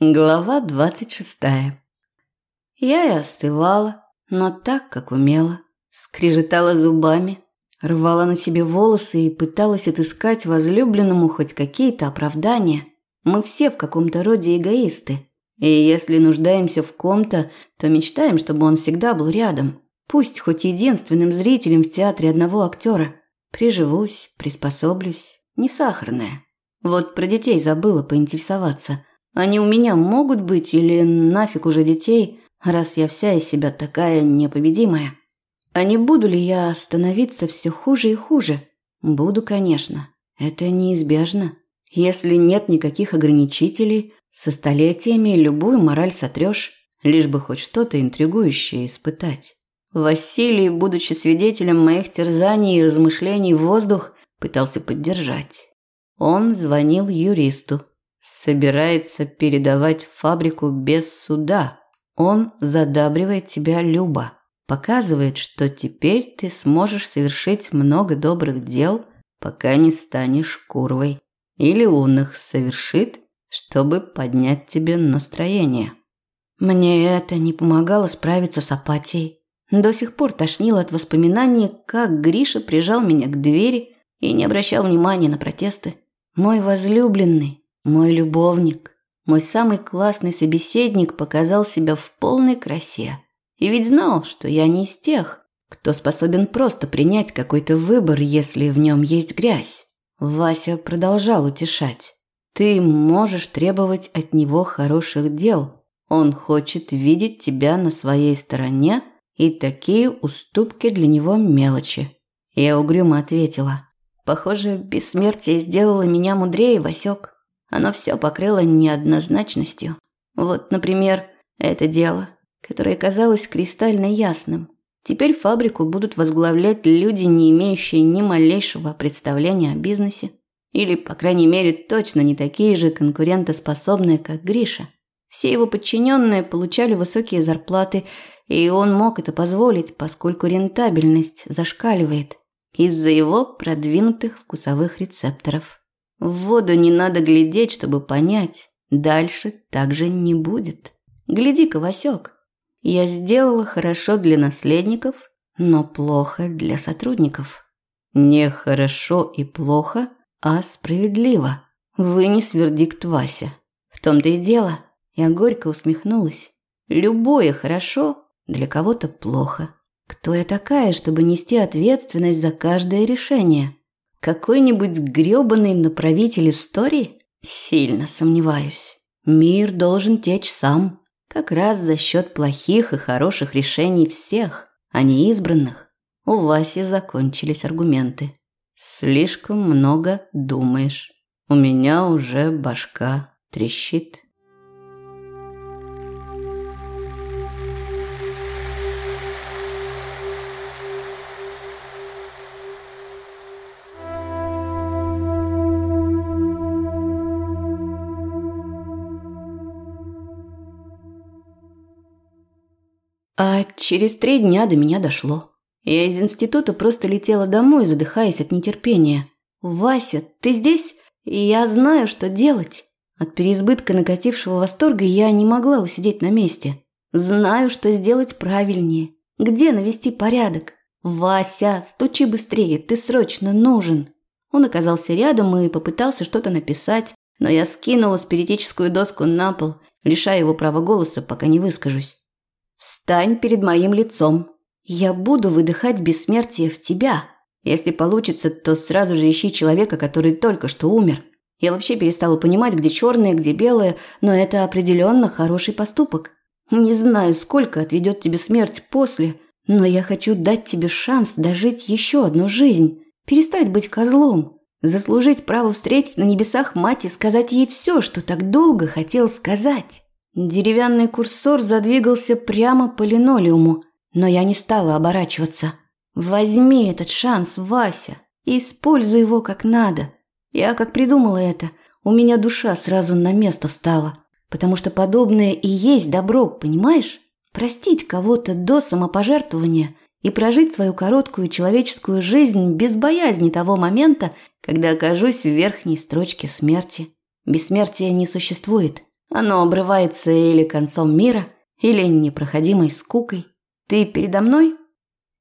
Глава двадцать шестая. Я и остывала, но так, как умела. Скрежетала зубами, рвала на себе волосы и пыталась отыскать возлюбленному хоть какие-то оправдания. Мы все в каком-то роде эгоисты. И если нуждаемся в ком-то, то мечтаем, чтобы он всегда был рядом. Пусть хоть единственным зрителем в театре одного актера. Приживусь, приспособлюсь. Не сахарная. Вот про детей забыла поинтересоваться – они у меня могут быть или нафиг уже детей, раз я вся из себя такая непобедимая? А не буду ли я становиться все хуже и хуже? Буду, конечно. Это неизбежно. Если нет никаких ограничителей, со столетиями любую мораль сотрешь, лишь бы хоть что-то интригующее испытать. Василий, будучи свидетелем моих терзаний и размышлений в воздух, пытался поддержать. Он звонил юристу, собирается передавать фабрику без суда. Он задабривает тебя Люба, показывает, что теперь ты сможешь совершить много добрых дел, пока не станешь курвой. Или он их совершит, чтобы поднять тебе настроение. Мне это не помогало справиться с апатией. До сих пор тошнило от воспоминаний, как Гриша прижал меня к двери и не обращал внимания на протесты. Мой возлюбленный, мой любовник, мой самый классный собеседник показал себя в полной красе. И ведь знал, что я не из тех, кто способен просто принять какой-то выбор, если в нем есть грязь. Вася продолжал утешать. Ты можешь требовать от него хороших дел. Он хочет видеть тебя на своей стороне, и такие уступки для него мелочи. Я угрюмо ответила. Похоже, бессмертие сделало меня мудрее, Васек. Оно все покрыло неоднозначностью. Вот, например, это дело, которое казалось кристально ясным. Теперь фабрику будут возглавлять люди, не имеющие ни малейшего представления о бизнесе. Или, по крайней мере, точно не такие же конкурентоспособные, как Гриша. Все его подчиненные получали высокие зарплаты, и он мог это позволить, поскольку рентабельность зашкаливает из-за его продвинутых вкусовых рецепторов. В воду не надо глядеть, чтобы понять. Дальше так же не будет. Гляди-ка, Васек. Я сделала хорошо для наследников, но плохо для сотрудников. Не хорошо и плохо, а справедливо. Вынес вердикт Вася. В том-то и дело. Я горько усмехнулась. Любое хорошо, для кого-то плохо. Кто я такая, чтобы нести ответственность за каждое решение? Какой-нибудь грёбаный направитель истории? Сильно сомневаюсь. Мир должен течь сам, как раз за счет плохих и хороших решений всех, а не избранных. У Васи закончились аргументы. Слишком много думаешь. У меня уже башка трещит. А через три дня до меня дошло. Я из института просто летела домой, задыхаясь от нетерпения. «Вася, ты здесь? Я знаю, что делать». От переизбытка накатившего восторга я не могла усидеть на месте. Знаю, что сделать правильнее. Где навести порядок? «Вася, стучи быстрее, ты срочно нужен!» Он оказался рядом и попытался что-то написать, но я скинула спиритическую доску на пол, лишая его права голоса, пока не выскажусь. Встань перед моим лицом. Я буду выдыхать бессмертие в тебя. Если получится, то сразу же ищи человека, который только что умер. Я вообще перестала понимать, где черное, где белое, но это определенно хороший поступок. Не знаю, сколько отведет тебе смерть после, но я хочу дать тебе шанс дожить еще одну жизнь, перестать быть козлом, заслужить право встретить на небесах мать и сказать ей все, что так долго хотел сказать. Деревянный курсор задвигался прямо по линолеуму, но я не стала оборачиваться. Возьми этот шанс, Вася, и используй его как надо. Я как придумала это, у меня душа сразу на место встала, потому что подобное и есть добро, понимаешь? Простить кого-то до самопожертвования и прожить свою короткую человеческую жизнь без боязни того момента, когда окажусь в верхней строчке смерти. Бессмертия не существует. Оно обрывается или концом мира, или непроходимой скукой. Ты передо мной?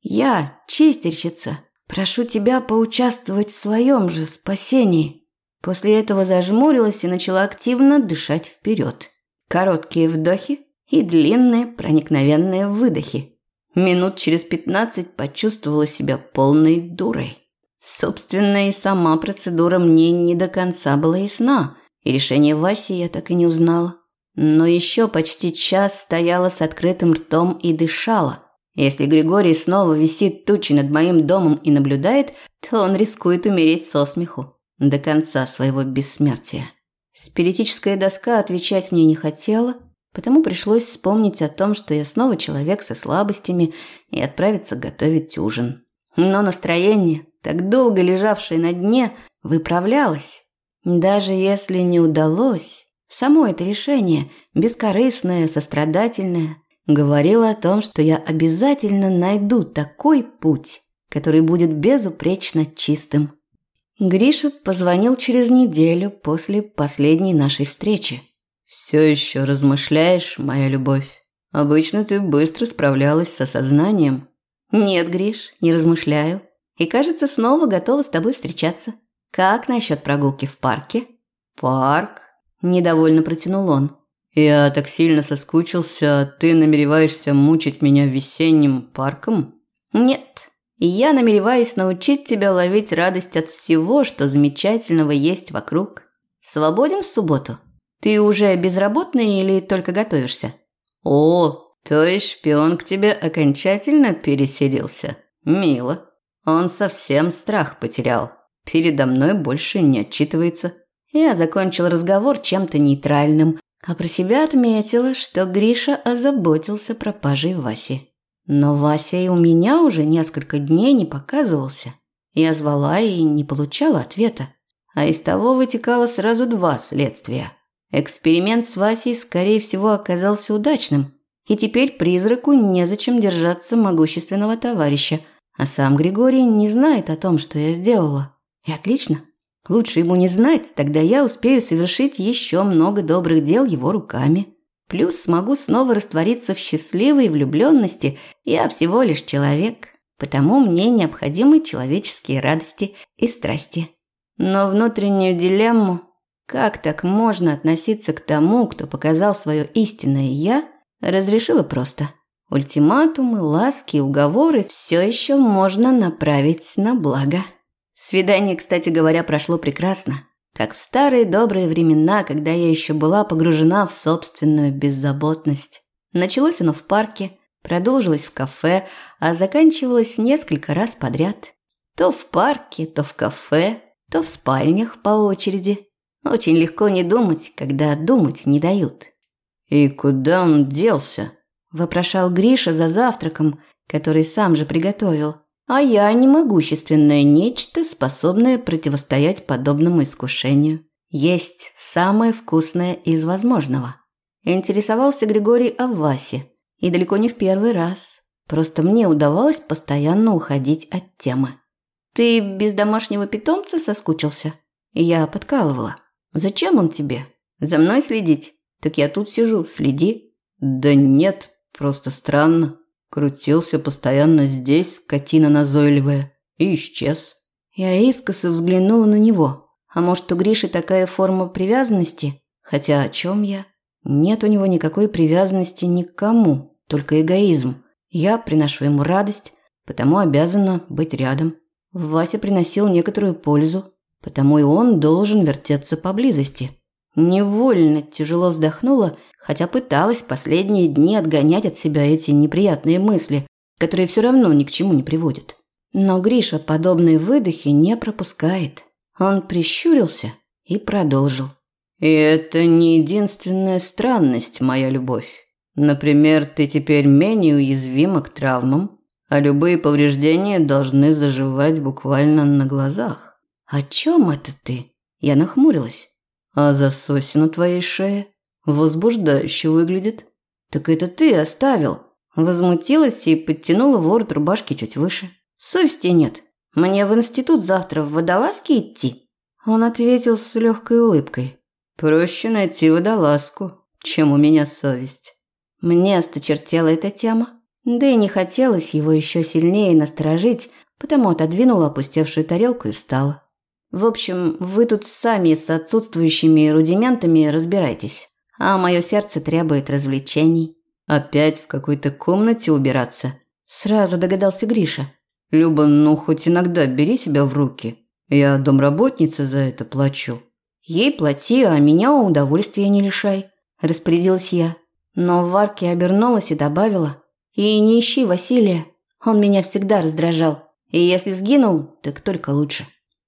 Я, чистильщица, прошу тебя поучаствовать в своем же спасении. После этого зажмурилась и начала активно дышать вперед. Короткие вдохи и длинные проникновенные выдохи. Минут через пятнадцать почувствовала себя полной дурой. Собственно, и сама процедура мне не до конца была ясна, и решение Васи я так и не узнала. Но еще почти час стояла с открытым ртом и дышала. Если Григорий снова висит тучей над моим домом и наблюдает, то он рискует умереть со смеху до конца своего бессмертия. Спиритическая доска отвечать мне не хотела, потому пришлось вспомнить о том, что я снова человек со слабостями и отправиться готовить ужин. Но настроение, так долго лежавшее на дне, выправлялось. Даже если не удалось, само это решение, бескорыстное, сострадательное, говорило о том, что я обязательно найду такой путь, который будет безупречно чистым. Гриша позвонил через неделю после последней нашей встречи. «Все еще размышляешь, моя любовь? Обычно ты быстро справлялась с осознанием». «Нет, Гриш, не размышляю. И, кажется, снова готова с тобой встречаться. Как насчет прогулки в парке?» «Парк?» – недовольно протянул он. «Я так сильно соскучился, ты намереваешься мучить меня весенним парком?» «Нет, я намереваюсь научить тебя ловить радость от всего, что замечательного есть вокруг. Свободен в субботу? Ты уже безработный или только готовишься? О, то есть шпион к тебе окончательно переселился. Мило. Он совсем страх потерял. Передо мной больше не отчитывается. Я закончил разговор чем-то нейтральным, а про себя отметила, что Гриша озаботился пропажей Васи. Но Вася и у меня уже несколько дней не показывался. Я звала и не получала ответа. А из того вытекало сразу два следствия. Эксперимент с Васей, скорее всего, оказался удачным. И теперь призраку незачем держаться могущественного товарища. А сам Григорий не знает о том, что я сделала. И отлично. Лучше ему не знать, тогда я успею совершить еще много добрых дел его руками. Плюс смогу снова раствориться в счастливой влюбленности. Я всего лишь человек, потому мне необходимы человеческие радости и страсти. Но внутреннюю дилемму, как так можно относиться к тому, кто показал свое истинное «я», разрешила просто. Ультиматумы, ласки, уговоры все еще можно направить на благо. Свидание, кстати говоря, прошло прекрасно как в старые добрые времена, когда я еще была погружена в собственную беззаботность. Началось оно в парке, продолжилось в кафе, а заканчивалось несколько раз подряд. То в парке, то в кафе, то в спальнях по очереди. Очень легко не думать, когда думать не дают. «И куда он делся?» – вопрошал Гриша за завтраком, который сам же приготовил – а я не могущественное нечто, способное противостоять подобному искушению. Есть самое вкусное из возможного. Интересовался Григорий о Васе. И далеко не в первый раз. Просто мне удавалось постоянно уходить от темы. «Ты без домашнего питомца соскучился?» Я подкалывала. «Зачем он тебе? За мной следить? Так я тут сижу, следи». «Да нет, просто странно. Крутился постоянно здесь, скотина назойливая, и исчез. Я искоса взглянула на него. А может, у Гриши такая форма привязанности? Хотя о чем я? Нет у него никакой привязанности ни к кому, только эгоизм. Я приношу ему радость, потому обязана быть рядом. Вася приносил некоторую пользу, потому и он должен вертеться поблизости. Невольно тяжело вздохнула хотя пыталась последние дни отгонять от себя эти неприятные мысли, которые все равно ни к чему не приводят. Но Гриша подобные выдохи не пропускает. Он прищурился и продолжил. «И это не единственная странность, моя любовь. Например, ты теперь менее уязвима к травмам, а любые повреждения должны заживать буквально на глазах». «О чем это ты?» Я нахмурилась. «А за сосину твоей шеи Возбуждающе выглядит. Так это ты оставил. Возмутилась и подтянула ворот рубашки чуть выше. Совести нет. Мне в институт завтра в водолазке идти. Он ответил с легкой улыбкой. Проще найти водолазку, чем у меня совесть. Мне осточертела эта тема. Да и не хотелось его еще сильнее насторожить, потому отодвинула опустевшую тарелку и встала. В общем, вы тут сами с отсутствующими рудиментами разбирайтесь, а мое сердце требует развлечений. Опять в какой-то комнате убираться? Сразу догадался Гриша. Люба, ну хоть иногда бери себя в руки. Я домработница за это плачу. Ей плати, а меня удовольствия не лишай, распорядилась я. Но в арке обернулась и добавила: "И не ищи Василия, он меня всегда раздражал. И если сгинул, так только лучше".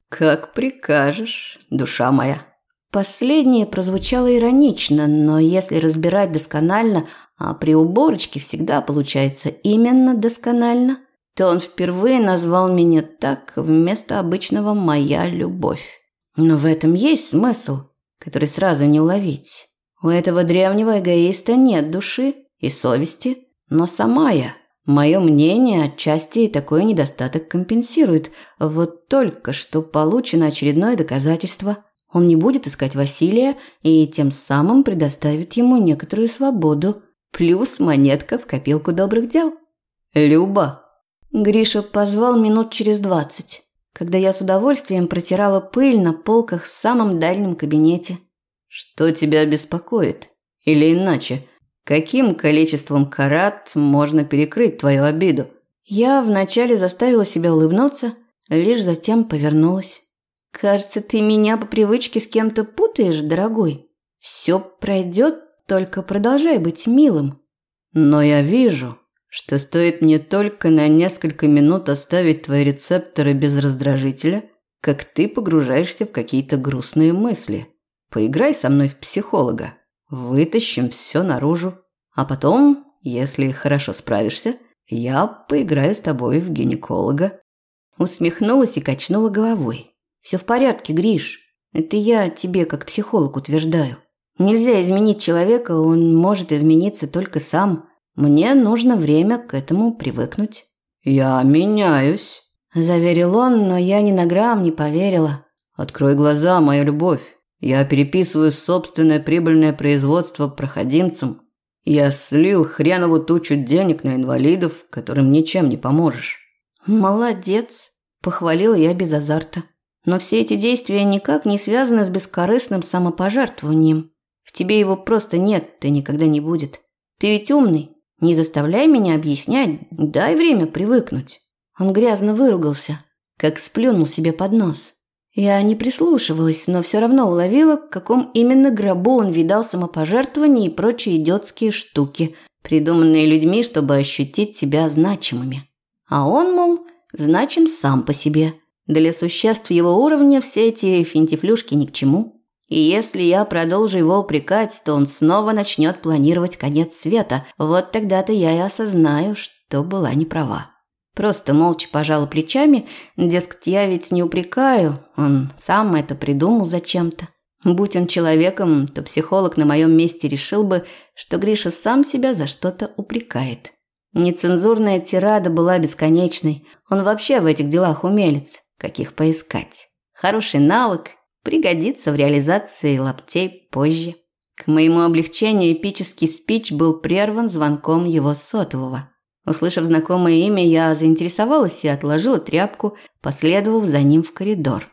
Как прикажешь, душа моя. Последнее прозвучало иронично, но если разбирать досконально, а при уборочке всегда получается именно досконально, то он впервые назвал меня так вместо обычного «моя любовь». Но в этом есть смысл, который сразу не уловить. У этого древнего эгоиста нет души и совести, но сама я. Мое мнение отчасти такой недостаток компенсирует. Вот только что получено очередное доказательство. Он не будет искать Василия и тем самым предоставит ему некоторую свободу. Плюс монетка в копилку добрых дел. «Люба», Гриша позвал минут через двадцать, когда я с удовольствием протирала пыль на полках в самом дальнем кабинете. «Что тебя беспокоит? Или иначе, каким количеством карат можно перекрыть твою обиду?» Я вначале заставила себя улыбнуться, лишь затем повернулась. «Кажется, ты меня по привычке с кем-то путаешь, дорогой. Все пройдет, только продолжай быть милым». «Но я вижу, что стоит мне только на несколько минут оставить твои рецепторы без раздражителя, как ты погружаешься в какие-то грустные мысли. Поиграй со мной в психолога. Вытащим все наружу. А потом, если хорошо справишься, я поиграю с тобой в гинеколога. Усмехнулась и качнула головой. Все в порядке, Гриш. Это я тебе как психолог утверждаю. Нельзя изменить человека, он может измениться только сам. Мне нужно время к этому привыкнуть. Я меняюсь, заверил он, но я ни на грамм не поверила. Открой глаза, моя любовь. Я переписываю собственное прибыльное производство проходимцам. Я слил хренову тучу денег на инвалидов, которым ничем не поможешь. Молодец, похвалила я без азарта. Но все эти действия никак не связаны с бескорыстным самопожертвованием. В тебе его просто нет, и никогда не будет. Ты ведь умный, не заставляй меня объяснять, дай время привыкнуть. Он грязно выругался, как сплюнул себе под нос. Я не прислушивалась, но все равно уловила, в каком именно гробу он видал самопожертвования и прочие идиотские штуки, придуманные людьми, чтобы ощутить себя значимыми. А он, мол, значим сам по себе. Для существ его уровня все эти финтифлюшки ни к чему. И если я продолжу его упрекать, то он снова начнет планировать конец света. Вот тогда-то я и осознаю, что была не права. Просто молча пожала плечами, дескать, я ведь не упрекаю, он сам это придумал зачем-то. Будь он человеком, то психолог на моем месте решил бы, что Гриша сам себя за что-то упрекает. Нецензурная тирада была бесконечной. Он вообще в этих делах умелец, каких поискать. Хороший навык, пригодится в реализации лаптей позже. К моему облегчению эпический спич был прерван звонком его сотового. Услышав знакомое имя, я заинтересовалась и отложила тряпку, последовав за ним в коридор.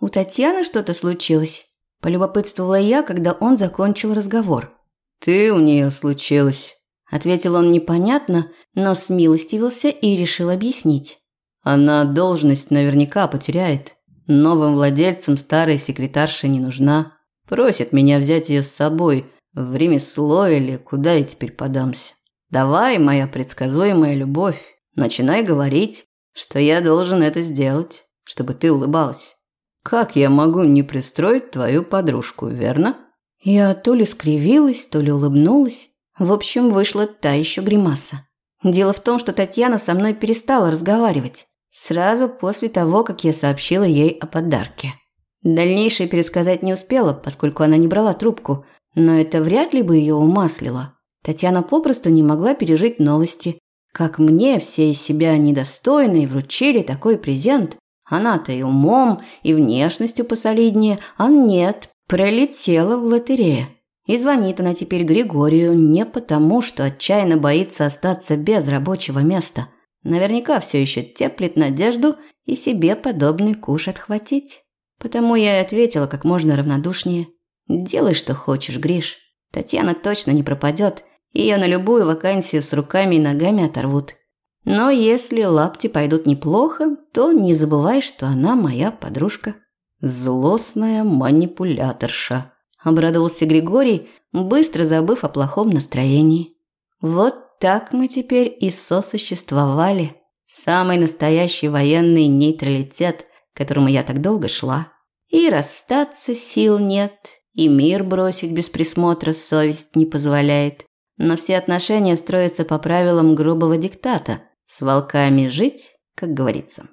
«У Татьяны что-то случилось?» – полюбопытствовала я, когда он закончил разговор. «Ты у нее случилось», – ответил он непонятно, но смилостивился и решил объяснить. «Она должность наверняка потеряет. Новым владельцам старая секретарша не нужна. Просит меня взять ее с собой в ремесло или куда я теперь подамся. Давай, моя предсказуемая любовь, начинай говорить, что я должен это сделать, чтобы ты улыбалась. Как я могу не пристроить твою подружку, верно? Я то ли скривилась, то ли улыбнулась. В общем, вышла та еще гримаса. Дело в том, что Татьяна со мной перестала разговаривать. Сразу после того, как я сообщила ей о подарке. Дальнейшее пересказать не успела, поскольку она не брала трубку, но это вряд ли бы ее умаслило. Татьяна попросту не могла пережить новости. Как мне все из себя недостойные вручили такой презент. Она-то и умом, и внешностью посолиднее, а нет, Пролетела в лотерее. И звонит она теперь Григорию не потому, что отчаянно боится остаться без рабочего места. Наверняка все еще теплит надежду и себе подобный куш отхватить. Потому я и ответила как можно равнодушнее. «Делай, что хочешь, Гриш. Татьяна точно не пропадет. Ее на любую вакансию с руками и ногами оторвут. Но если лапти пойдут неплохо, то не забывай, что она моя подружка». «Злостная манипуляторша», – обрадовался Григорий, быстро забыв о плохом настроении. «Вот так мы теперь и сосуществовали. Самый настоящий военный нейтралитет, к которому я так долго шла. И расстаться сил нет, и мир бросить без присмотра совесть не позволяет. Но все отношения строятся по правилам грубого диктата. С волками жить, как говорится.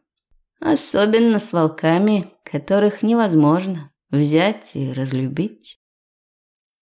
Особенно с волками, которых невозможно взять и разлюбить.